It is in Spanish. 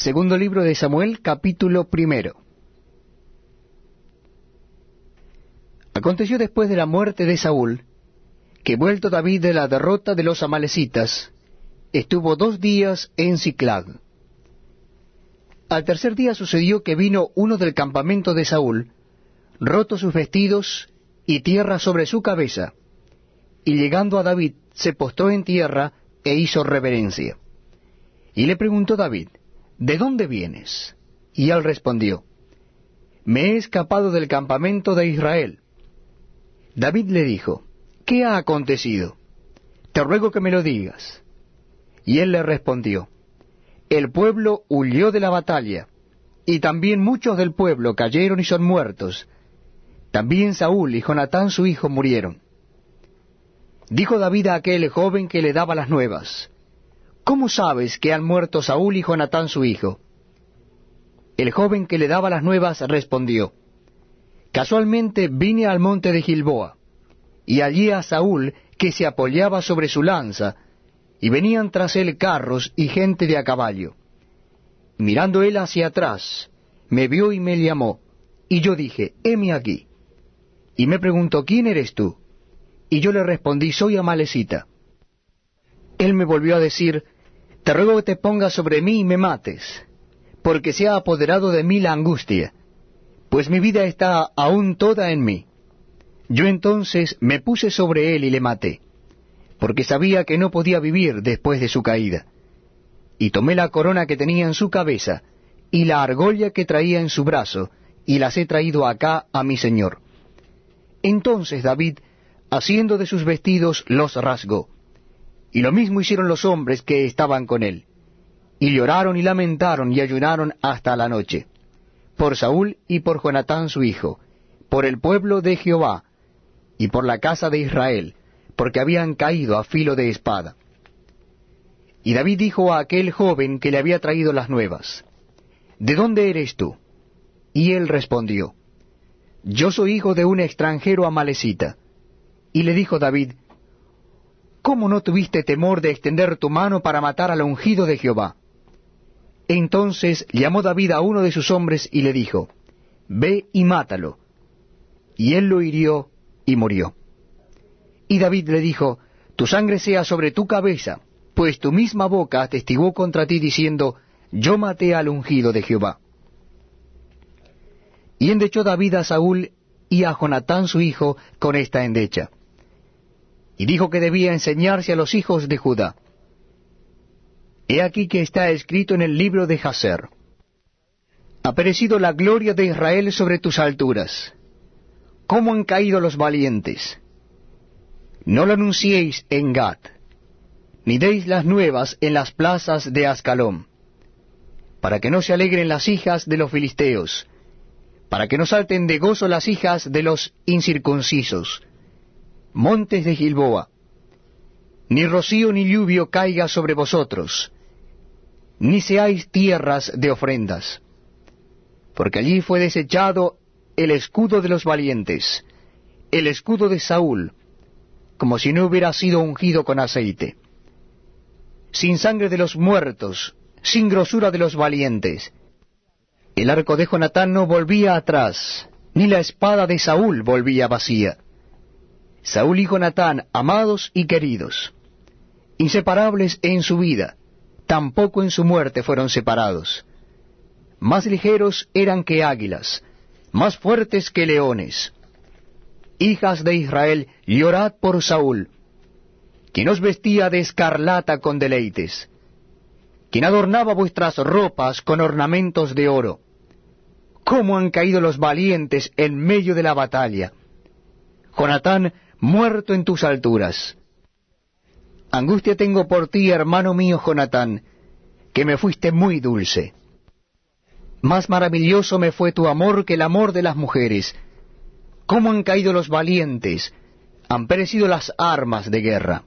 Segundo libro de Samuel, capítulo primero. Aconteció después de la muerte de Saúl, que vuelto David de la derrota de los amalecitas, estuvo dos días en Ciclag. Al tercer día sucedió que vino uno del campamento de Saúl, roto sus vestidos y tierra sobre su cabeza, y llegando a David se postó en tierra e hizo reverencia. Y le preguntó David, ¿De dónde vienes? Y él respondió, Me he escapado del campamento de Israel. David le dijo, ¿Qué ha acontecido? Te ruego que me lo digas. Y él le respondió, El pueblo huyó de la batalla, y también muchos del pueblo cayeron y son muertos. También Saúl y Jonatán su hijo murieron. Dijo David a aquel joven que le daba las nuevas, ¿Cómo sabes que han muerto Saúl y Jonatán su hijo? El joven que le daba las nuevas respondió, Casualmente vine al monte de Gilboa, y allí a Saúl que se apoyaba sobre su lanza, y venían tras él carros y gente de a caballo. Mirando él hacia atrás, me vio y me llamó, y yo dije, heme aquí. Y me preguntó, ¿quién eres tú? Y yo le respondí, soy Amalecita. Él me volvió a decir, te ruego que te pongas sobre mí y me mates, porque se ha apoderado de mí la angustia, pues mi vida está aún toda en mí. Yo entonces me puse sobre él y le maté, porque sabía que no podía vivir después de su caída. Y tomé la corona que tenía en su cabeza, y la argolla que traía en su brazo, y las he traído acá a mi señor. Entonces David, haciendo de sus vestidos, los rasgó y lo mismo hicieron los hombres que estaban con él. Y lloraron y lamentaron y ayunaron hasta la noche, por Saúl y por Jonatán su hijo, por el pueblo de Jehová, y por la casa de Israel, porque habían caído a filo de espada. Y David dijo a aquel joven que le había traído las nuevas, ¿De dónde eres tú? Y él respondió, Yo soy hijo de un extranjero amalecita. Y le dijo David, ¿cómo no tuviste temor de extender tu mano para matar al ungido de Jehová? Entonces llamó David a uno de sus hombres y le dijo, Ve y mátalo. Y él lo hirió y murió. Y David le dijo, Tu sangre sea sobre tu cabeza, pues tu misma boca atestiguó contra ti diciendo, Yo maté al ungido de Jehová. Y endechó David a Saúl y a Jonatán su hijo con esta endecha y dijo que debía enseñarse a los hijos de Judá. He aquí que está escrito en el libro de Jaser. Ha perecido la gloria de Israel sobre tus alturas. ¿Cómo han caído los valientes? No lo anunciéis en Gat, ni deis las nuevas en las plazas de Ascalón, para que no se alegren las hijas de los filisteos, para que no salten de gozo las hijas de los incircuncisos, montes de Gilboa, ni rocío ni lluvio caiga sobre vosotros, ni seáis tierras de ofrendas, porque allí fue desechado el escudo de los valientes, el escudo de Saúl, como si no hubiera sido ungido con aceite, sin sangre de los muertos, sin grosura de los valientes. El arco de Jonatán no volvía atrás, ni la espada de Saúl volvía vacía. Saúl y Jonatán, amados y queridos, inseparables en su vida, tampoco en su muerte fueron separados. Más ligeros eran que águilas, más fuertes que leones. Hijas de Israel, llorad por Saúl, quien os vestía de escarlata con deleites, quien adornaba vuestras ropas con ornamentos de oro. ¿Cómo han caído los valientes en medio de la batalla? Jonatán muerto en tus alturas. Angustia tengo por ti, hermano mío Jonatán, que me fuiste muy dulce. Más maravilloso me fue tu amor que el amor de las mujeres. ¿Cómo han caído los valientes? Han perecido las armas de guerra.